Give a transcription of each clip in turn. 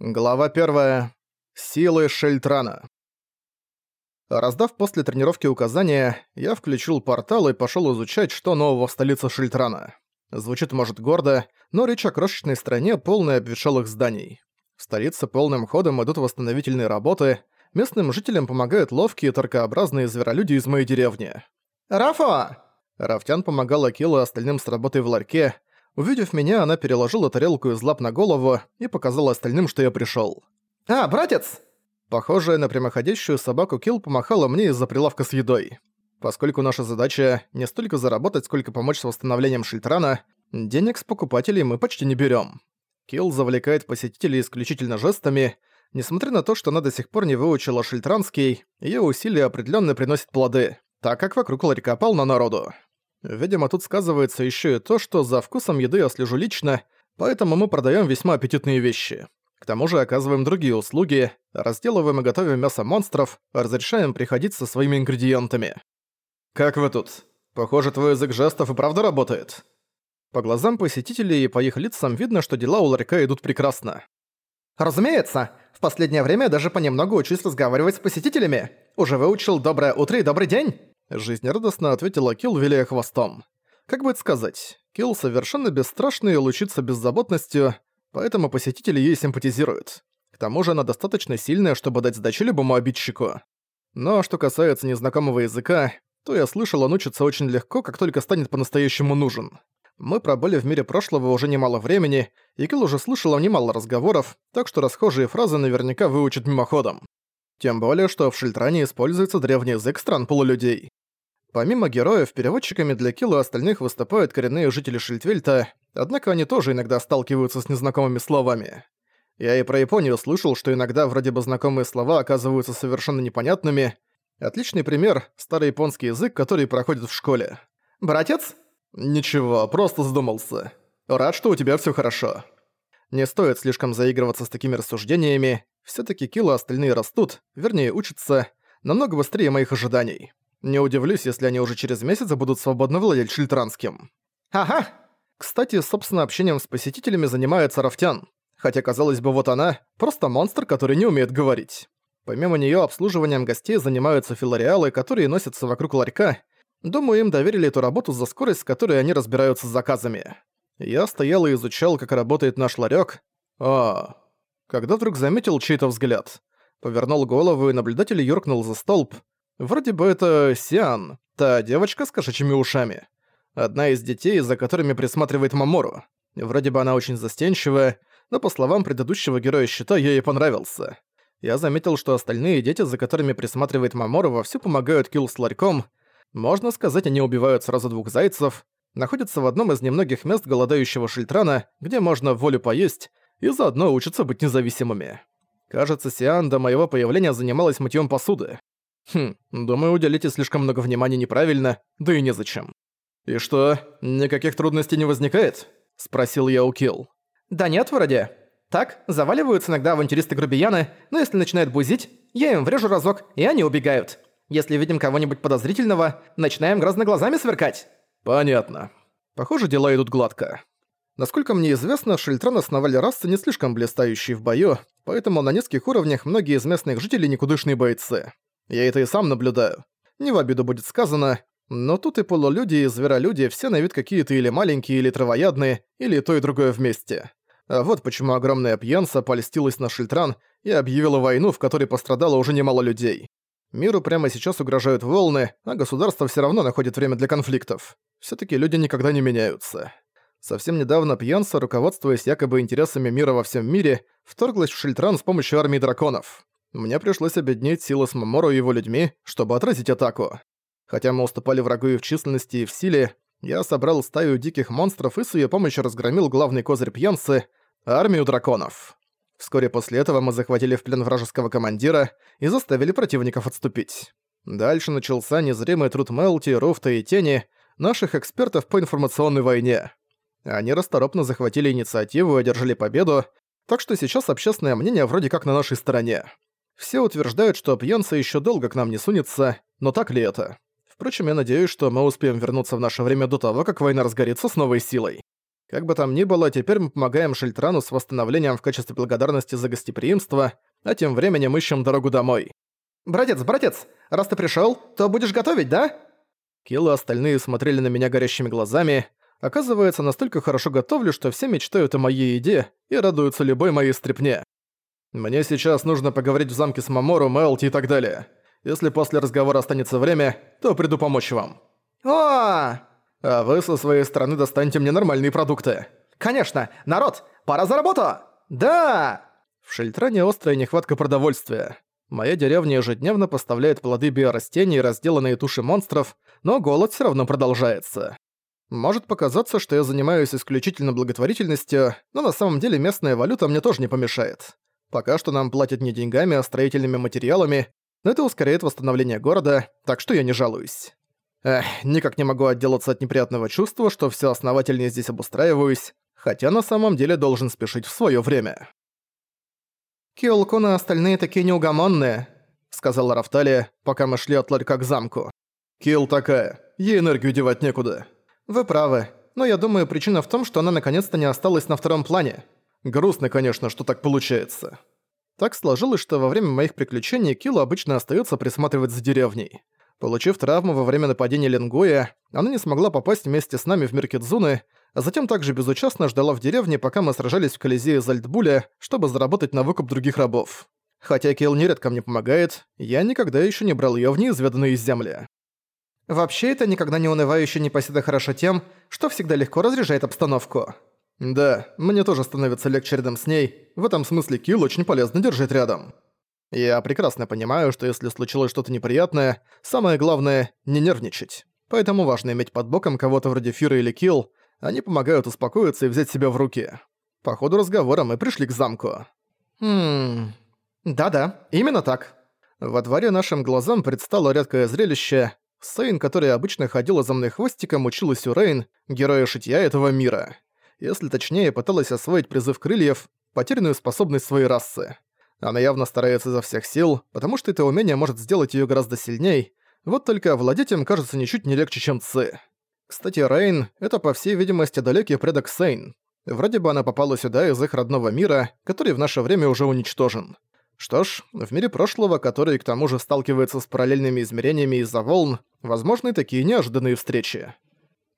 Глава 1. Силы Шельтрана. Раздав после тренировки указания, я включил портал и пошёл изучать, что нового в столице Шельтрана. Звучит, может, гордо, но речь о крошечной стране, полной обветшалых зданий. В столице полным ходом идут восстановительные работы, местным жителям помогают ловкие торкообразные зверолюди из моей деревни. «Рафа!» Рафтян помогал Акилу остальным с работой в ларьке, Увидев меня, она переложила тарелку из лап на голову и показала остальным, что я пришёл. «А, братец!» Похожая на прямоходящую собаку Килл помахала мне из-за прилавка с едой. Поскольку наша задача не столько заработать, сколько помочь с восстановлением Шильтрана, денег с покупателей мы почти не берём. Килл завлекает посетителей исключительно жестами. Несмотря на то, что она до сих пор не выучила шильтранский, её усилия определённо приносят плоды, так как вокруг ларька полно народу. Видимо, тут сказывается еще и то, что за вкусом еды я слежу лично, поэтому мы продаем весьма аппетитные вещи. К тому же оказываем другие услуги, разделываем и готовим мясо монстров, разрешаем приходить со своими ингредиентами. «Как вы тут? Похоже, твой язык жестов и правда работает». По глазам посетителей и по их лицам видно, что дела у ларька идут прекрасно. «Разумеется! В последнее время я даже понемногу учусь разговаривать с посетителями. Уже выучил «доброе утро» и «добрый день». Жизнерадостно ответила Килл, виляя хвостом. Как бы это сказать, Килл совершенно бесстрашный и лучится беззаботностью, поэтому посетители ей симпатизируют. К тому же она достаточно сильная, чтобы дать сдачи любому обидчику. Но что касается незнакомого языка, то я слышал, он учится очень легко, как только станет по-настоящему нужен. Мы пробыли в мире прошлого уже немало времени, и Килл уже слышала немало разговоров, так что расхожие фразы наверняка выучит мимоходом. Тем более, что в Шильтране используется древний язык стран полулюдей. Помимо героев, переводчиками для Килла и остальных выступают коренные жители Шильдвельта, однако они тоже иногда сталкиваются с незнакомыми словами. Я и про Японию слышал, что иногда вроде бы знакомые слова оказываются совершенно непонятными. Отличный пример – старый японский язык, который проходит в школе. «Братец?» «Ничего, просто задумался. Рад, что у тебя всё хорошо». Не стоит слишком заигрываться с такими рассуждениями. Всё-таки Килла остальные растут, вернее учатся, намного быстрее моих ожиданий. Не удивлюсь, если они уже через месяц будут свободно владеть Шильтранским. Ага! Кстати, собственно, общением с посетителями занимается Рафтян. Хотя, казалось бы, вот она – просто монстр, который не умеет говорить. Помимо неё обслуживанием гостей занимаются филариалы, которые носятся вокруг ларька. Думаю, им доверили эту работу за скорость, с которой они разбираются с заказами. Я стоял и изучал, как работает наш ларёк. А, когда вдруг заметил чей-то взгляд. Повернул голову, и наблюдатель юркнул за столб. Вроде бы это Сиан, та девочка с кошачьими ушами. Одна из детей, за которыми присматривает Мамору. Вроде бы она очень застенчивая, но по словам предыдущего героя щита, ей и понравился. Я заметил, что остальные дети, за которыми присматривает Мамору, вовсю помогают Килл с ларьком. Можно сказать, они убивают сразу двух зайцев, находятся в одном из немногих мест голодающего Шильтрана, где можно волю поесть, и заодно учатся быть независимыми. Кажется, Сиан до моего появления занималась мытьем посуды. Хм, думаю, уделите слишком много внимания неправильно, да и незачем. «И что, никаких трудностей не возникает?» – спросил я у Килл. «Да нет, вроде. Так, заваливаются иногда авантюристы-грубияны, но если начинают бузить, я им врежу разок, и они убегают. Если видим кого-нибудь подозрительного, начинаем грозно глазами сверкать». «Понятно. Похоже, дела идут гладко. Насколько мне известно, Шильтран основали расы не слишком блистающие в бою, поэтому на низких уровнях многие из местных жителей никудышные бойцы. Я это и сам наблюдаю. Не в обиду будет сказано, но тут и полулюди, и зверолюди все на вид какие-то или маленькие, или травоядные, или то и другое вместе. А вот почему огромная пьянца польстилась на Шильтран и объявила войну, в которой пострадало уже немало людей. Миру прямо сейчас угрожают волны, а государство все равно находит время для конфликтов. все таки люди никогда не меняются. Совсем недавно пьянца, руководствуясь якобы интересами мира во всем мире, вторглась в Шильтран с помощью армии драконов. Мне пришлось объединить силы с Маморо и его людьми, чтобы отразить атаку. Хотя мы уступали врагу и в численности, и в силе, я собрал стаю диких монстров и с ее помощью разгромил главный козырь пьянцы — армию драконов. Вскоре после этого мы захватили в плен вражеского командира и заставили противников отступить. Дальше начался незримый труд Мелти, Руфта и Тени, наших экспертов по информационной войне. Они расторопно захватили инициативу и одержали победу, так что сейчас общественное мнение вроде как на нашей стороне. Все утверждают, что пьянца еще долго к нам не сунется, но так ли это? Впрочем, я надеюсь, что мы успеем вернуться в наше время до того, как война разгорится с новой силой. Как бы там ни было, теперь мы помогаем Шельтрану с восстановлением в качестве благодарности за гостеприимство, а тем временем ищем дорогу домой. «Братец, братец, раз ты пришёл, то будешь готовить, да?» Килл и остальные смотрели на меня горящими глазами. Оказывается, настолько хорошо готовлю, что все мечтают о моей еде и радуются любой моей стряпне. Мне сейчас нужно поговорить в замке с Мамору, Мелти и так далее. Если после разговора останется время, то приду помочь вам. О! А вы со своей стороны достаньте мне нормальные продукты. Конечно, народ, пора за работу! Да! В Шельтране острая нехватка продовольствия. Моя деревня ежедневно поставляет плоды биорастений и разделанные туши монстров, но голод все равно продолжается. Может показаться, что я занимаюсь исключительно благотворительностью, но на самом деле местная валюта мне тоже не помешает. Пока что нам платят не деньгами, а строительными материалами, но это ускоряет восстановление города, так что я не жалуюсь. Эх, никак не могу отделаться от неприятного чувства, что все основательнее здесь обустраиваюсь, хотя на самом деле должен спешить в свое время. «Киолкун и остальные такие неугомонные», — сказала Рафталия, пока мы шли от ларька к замку. «Килл такая, ей энергию девать некуда». «Вы правы, но я думаю, причина в том, что она наконец-то не осталась на втором плане». Грустно, конечно, что так получается. Так сложилось, что во время моих приключений Килл обычно остается присматривать за деревней. Получив травму во время нападения Ленгуя, она не смогла попасть вместе с нами в мир Кидзуны, а затем также безучастно ждала в деревне, пока мы сражались в Колизее Зальдбуля, чтобы заработать на выкуп других рабов. Хотя Кейл нередко мне помогает, я никогда еще не брал ее в неизведанные земли. Вообще, это никогда не унывающая непоседа хорошо тем, что всегда легко разряжает обстановку. Да, мне тоже становится легче рядом с ней, в этом смысле Килл очень полезно держать рядом. Я прекрасно понимаю, что если случилось что-то неприятное, самое главное — не нервничать. Поэтому важно иметь под боком кого-то вроде Фира или Килл, они помогают успокоиться и взять себя в руки. По ходу разговора мы пришли к замку. Хм... Да-да, именно так. Во дворе нашим глазам предстало редкое зрелище. Сейн, которая обычно ходила за мной хвостиком, училась у Рейн, героя шитья этого мира. Если точнее, пыталась освоить призыв крыльев, потерянную способность своей расы. Она явно старается изо всех сил, потому что это умение может сделать её гораздо сильней, вот только овладеть им кажется ничуть не легче, чем Ци. Кстати, Рейн — это, по всей видимости, далекий предок Сейн. Вроде бы она попала сюда из их родного мира, который в наше время уже уничтожен. Что ж, в мире прошлого, который к тому же сталкивается с параллельными измерениями из-за волн, возможны такие неожиданные встречи.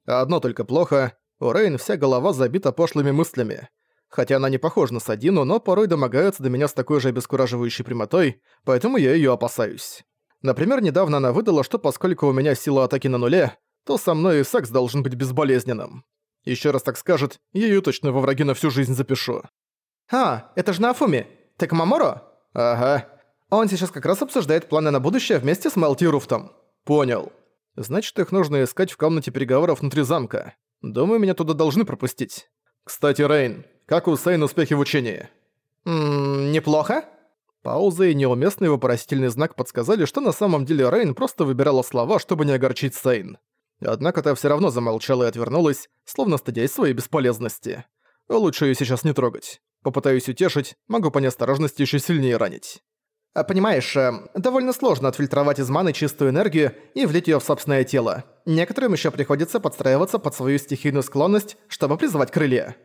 Одно только плохо — у Рейн вся голова забита пошлыми мыслями. Хотя она не похожа на Садину, но порой домогается до меня с такой же обескураживающей прямотой, поэтому я её опасаюсь. Например, недавно она выдала, что поскольку у меня сила атаки на нуле, то со мной и секс должен быть безболезненным. Еще раз так скажет, я её точно во враги на всю жизнь запишу. «А, это же Нафуми! Ты к Маморо?» «Ага. Он сейчас как раз обсуждает планы на будущее вместе с Мелти Руфтом». «Понял. Значит, их нужно искать в комнате переговоров внутри замка. Думаю, меня туда должны пропустить. Кстати, Рейн, как у Сейн успехи в учении?» «Ммм, неплохо?» Пауза и неуместный вопросительный знак подсказали, что на самом деле Рейн просто выбирала слова, чтобы не огорчить Сейн. Однако та все равно замолчала и отвернулась, словно стыдясь своей бесполезности. Лучше ее сейчас не трогать. Попытаюсь утешить, могу по неосторожности еще сильнее ранить. А понимаешь, э, довольно сложно отфильтровать из маны чистую энергию и влить ее в собственное тело. Некоторым еще приходится подстраиваться под свою стихийную склонность, чтобы призвать крылья.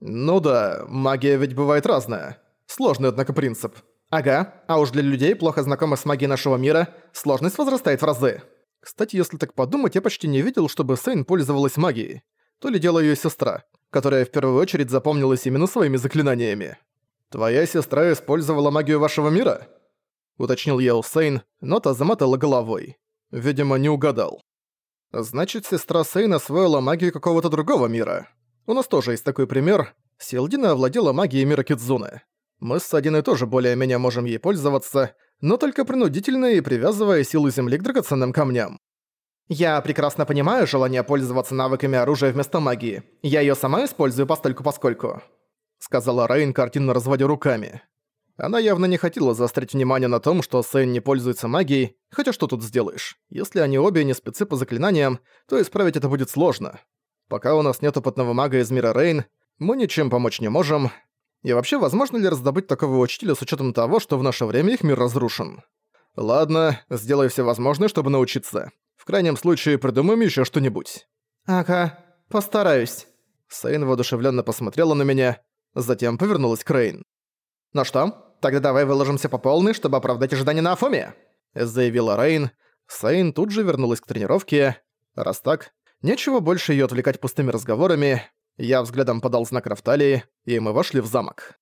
Ну да, магия ведь бывает разная. Сложный, однако, принцип. Ага, а уж для людей, плохо знакомых с магией нашего мира, сложность возрастает в разы. Кстати, если так подумать, я почти не видел, чтобы Сейн пользовалась магией. То ли дело её сестра, которая в первую очередь запомнилась именно своими заклинаниями. «Твоя сестра использовала магию вашего мира?» Уточнил я Сейн, но та замотала головой. Видимо, не угадал. Значит, сестра Сейн освоила магию какого-то другого мира. У нас тоже есть такой пример. Силдина овладела магией мира Кидзуны. Мы с Садиной тоже более-менее можем ей пользоваться, но только принудительно и привязывая силу Земли к драгоценным камням. Я прекрасно понимаю желание пользоваться навыками оружия вместо магии. Я её сама использую постольку-поскольку», — сказала Рейн, картинно разводя руками. Она явно не хотела заострить внимание на том, что Сэн не пользуется магией, хотя что тут сделаешь? Если они обе не спецы по заклинаниям, то исправить это будет сложно. Пока у нас нет опытного мага из мира Рейн, мы ничем помочь не можем, и вообще, возможно ли раздобыть такого учителя с учетом того, что в наше время их мир разрушен? Ладно, сделай все возможное, чтобы научиться. В крайнем случае, придумаем еще что-нибудь. Ага, постараюсь. Сейн воодушевленно посмотрела на меня, затем повернулась к Рейн. «Ну что, тогда давай выложимся по полной, чтобы оправдать ожидания на Афоме», заявила Рейн. Сейн тут же вернулась к тренировке. Раз так, нечего больше ее отвлекать пустыми разговорами. Я взглядом подал знак Рафталии, и мы вошли в замок.